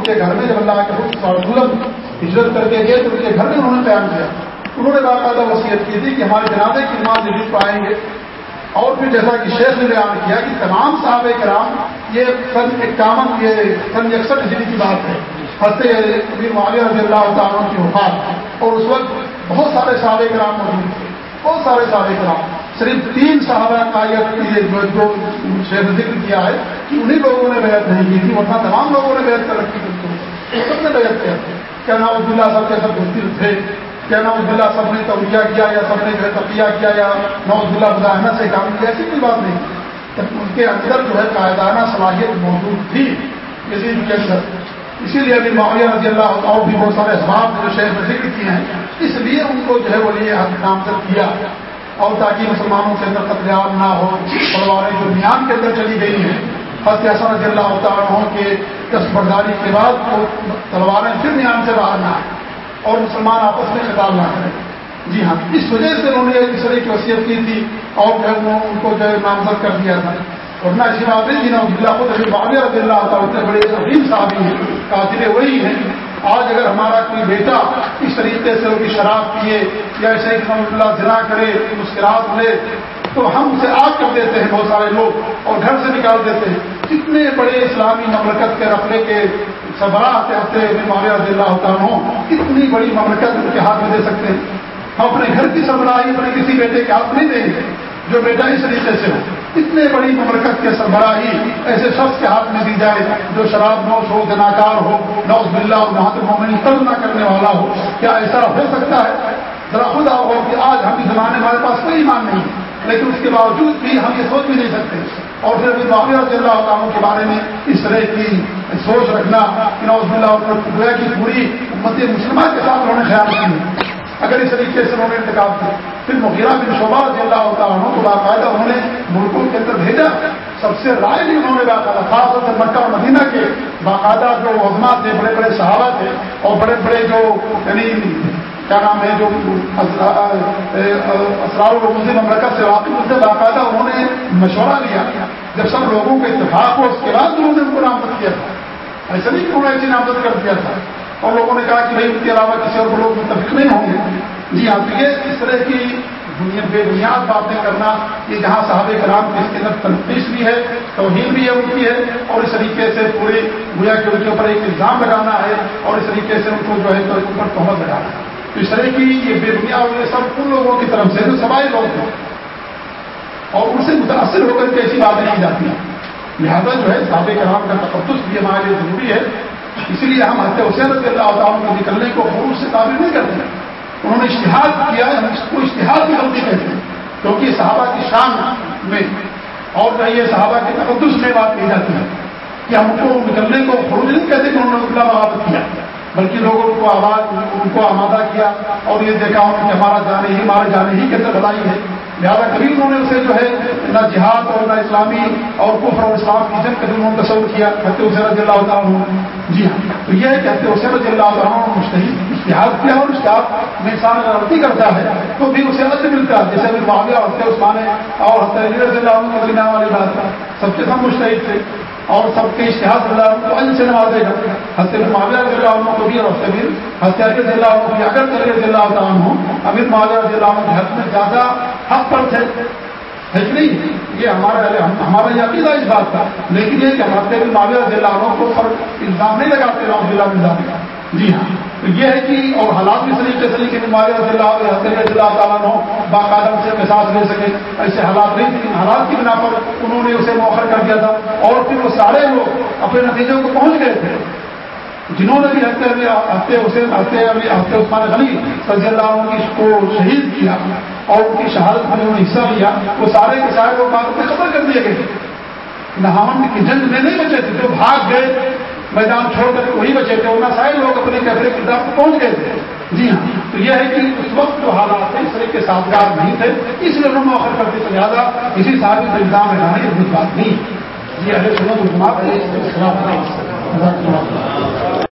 ان کے گھر میں جب اللہ کے حکم ہجرت کر کے گئے تو ان کے گھر میں انہوں نے قیام کیا۔ انہوں نے باقاعدہ وصیت کی تھی کہ ہمارے جنازے کی نماز جدید پائیں گے۔ اور پھر جیسا کہ شیخ نے بیان کیا کہ تمام صحابہ کرام، یہ سن اکاون، یہ سن اکسٹھ ہجری کی بات ہے۔ ہنستے معاویہ رضی اللہ تعالیٰ کی وفات۔ اور اس وقت بہت سارے صحابہ کرام موجود تھے۔ بہت سارے صحابہ کرام۔ صرف تین صحابہ کا یہ جو شیخ ذکر کیا ہے کہ انہیں لوگوں نے بیعت نہیں کی تھی، ورنہ تمام لوگوں نے بیعت کر رکھی تھی۔ سب نے بیعت کیا کیا نام عبداللہ صاحب کے سب مستر تھے؟ کیا نوز اللہ سب نے توجہ کیا یا سب نے جو ہے تقیہ کیا یا نوز اللہ مزاحمت سے کام کیا؟ ایسی کوئی بات نہیں۔ ان کے اندر جو ہے قائدانہ صلاحیت موجود تھی۔ کسی کے اندر۔ اسی لیے ابھی معاویہ رضی اللہ اور بھی بہت سارے اسباب جو شہر میں ذکر کیے ہیں۔ اس لیے ان کو جو ہے وہ یہ نامزد کیا۔ اور تاکہ مسلمانوں کے اندر قتل عام نہ ہو تلواریں جو میان کے اندر چلی گئی ہیں۔ حضرت حسن رضی اللہ تعالیٰ کے دس برداری کے بعد وہ تلواریں پھر میان سے باہر نہ آئیں اور مسلمان آپس میں خطاب نہ کریں۔ جی ہاں اس وجہ سے انہوں نے اس طرح کی وصیت کی تھی اور جو ہے ان کو جو ہے نامزد کر دیا تھا۔ اور نہ اسی بات نہیں جنہوں اللہ کو جب بابر رضی اللہ ہوتا اتنے بڑے عظیم صحابی ہیں، قاتل وہی ہیں۔ آج اگر ہمارا کوئی بیٹا اس طریقے سے ان کی شراب پیے یا ایسے ہی اللہ جنا کرے، مسکرات لے، تو ہم اسے آگ کر دیتے ہیں بہت سارے لوگ اور گھر سے نکال دیتے ہیں۔ کتنے بڑے اسلامی مملکت کے رکھنے کے سربراہ کہتے ہیں معاویہ رضی اللہ تعالیٰ کتنی بڑی مملکت ان کے ہاتھ میں دے سکتے ہیں۔ ہم اپنے گھر کی سربراہی اپنے کسی بیٹے کے ہاتھ نہیں دیں گے۔ جو بیٹا اس طریقے سے ہو۔ اتنے بڑی مملکت کے سربراہی ایسے شخص کے ہاتھ میں دی جائے جو شراب نوش ہو جناکار ہو نوز بلّہ ہو جہاں تک مومن قرض نہ کرنے والا ہو۔ کیا ایسا ہو سکتا ہے؟ ذرا خدا ہو کہ آج ہم اس زمانے ہمارے پاس کوئی ایمان نہیں لیکن اس کے باوجود بھی ہم یہ سوچ بھی نہیں سکتے۔ اور پھر ابھی معافی رضی اللہ تعالیٰ کے بارے میں اس طرح کی سوچ رکھنا کہ نوز اللہ گویا کی پوری امت مسلمہ کے ساتھ انہوں نے خیال کی اگر اس طریقے سے انہوں نے انتخاب کیا۔ پھر مغیرہ بن شعبہ رضی اللہ تعالیٰ کو باقاعدہ انہوں نے ملکوں کے اندر بھیجا۔ سب سے رائے بھی انہوں نے باقاعدہ خاص طور سے مکہ اور مدینہ کے باقاعدہ جو عظما تھے، بڑے بڑے صحابہ تھے اور بڑے بڑے جو یعنی کیا نام ہے، جو اسرار مسلم مملکت سے واقف ان سے باقاعدہ انہوں نے مشورہ لیا۔ جب سب لوگوں کے اتفاق ہو اس کے بعد انہوں نے ان کو نامزد کیا تھا۔ ایسا نہیں کہ انہوں نے ایسی نامزد کر دیا تھا۔ اور لوگوں نے کہا کہ بھائی ان کے علاوہ کسی اور لوگ متفق نہیں ہوں گے۔ جی ہاں تو یہ اس طرح کی بے بنیاد باتیں کرنا، یہ جہاں صحابہ کرام اس کے اندر تنقید بھی ہے، توہین بھی ہے، ان کی ہے، اور اس طریقے سے پورے گویا کے ان کے اوپر ایک الزام لگانا ہے، اور اس طریقے سے ان کو جو ہے تو اوپر تہمت لگانا ہے۔ تو اس طرح کی یہ بے بنیاد یہ سب ان لوگوں کی طرف سے جو سوائے لوگ ہیں، اور ان سے متاثر ہو کر کے ایسی باتیں نہیں جاتی ہیں۔ لہٰذا جو ہے، صحابہ کرام کا تقدس بھی ہمارے لیے ضروری ہے۔ اسی لیے ہم حضرت حسین رضی اللہ تعالیٰ کو نکلنے کو خروج سے تعبیر نہیں کرتے۔ ہیں انہوں نے اشتہار کیا ہے، اس کو اشتہار کی غلطی کہتے ہیں، کیونکہ صحابہ کی شان میں اور جو یہ صحابہ کے تقدس میں بات کی جاتی ہے کہ ہم کو نکلنے کو خروج نہیں کہتے کہ انہوں نے اللہ بغاوت کیا، بلکہ لوگوں کو آواز ان کو آمادہ کیا اور یہ دیکھا انہوں کہ ہمارا جانے ہی، ہمارے جانے ہی کے اندر بدائی ہے۔ لہٰذا کبھی انہوں نے اسے جو ہے نہ جہاد اور نہ اسلامی اور کفر اور اسلام کی جنگ کبھی انہوں نے تصور کیا حت حسین رضی اللہ تعالیٰ جی ہاں تو یہ ہے کہ حت حسین رضی اللہ تعالیٰ مشتحد اشتہار کیا اور اشتہار میں انسان اگر غلطی کرتا ہے، تو بھی اسے عدل ملتا ہے۔ جیسے ابھی معاویہ حت عثمان اور حت اللہ والی بات سب کے سب مشتحد تھے اور سب کے اشتہار اللہ کو ان سے نوازے گا۔ حضرت معاویہ رضی اللہ عنہ کو بھی اور امیر، حضرت رضی اللہ عنہ کو بھی۔ اگر کر رضی اللہ تعالیٰ ہوں امیر معاویہ رضی اللہ عنہ کے حق میں زیادہ حق پر تھے۔ نہیں؟ یہ ہمارا ہمارا یہ عقیدہ اس بات کا۔ لیکن یہ کہ حضرت معاویہ رضی اللہ عنہ کو پر الزام نہیں لگاتے رحمۃ اللہ الزام جی ہاں۔ تو یہ ہے کہ اور حالات بھی طریقے سے کہ رضی اللہ رضی اللہ تعالیٰ ہو باقاعدہ سے مساج لے سکے ایسے حالات نہیں لیکن حالات کی بنا پر انہوں نے اسے موخر کر دیا تھا اور پھر وہ سارے لوگ اپنے نتیجوں کو پہنچ گئے تھے۔ جنہوں نے بھی ہفتے ابھی ہفتے حسین ہفتے ابھی ہفتے عثمان غنی رضی اللہ عنہ کی کو شہید کیا اور ان کی شہادت میں انہوں نے حصہ لیا، وہ سارے کے سارے لوگ بات ختم کر دیے گئے۔ نہاون کی جنگ میں نہیں بچے تھے، جو بھاگ گئے میدان چھوڑ کر وہی بچے تھے ورنہ سارے لوگ اپنے کیفرے کردار کو پہنچ گئے تھے۔ جی ہاں۔ تو یہ ہے کہ اس وقت جو حالات تھے، اس طرح کے سازگار نہیں تھے۔ اس لیے انہوں نے آخر کرتے تھے لہٰذا اسی سال میں الزام لگانا یہ بات نہیں۔ جی اہل سنت تو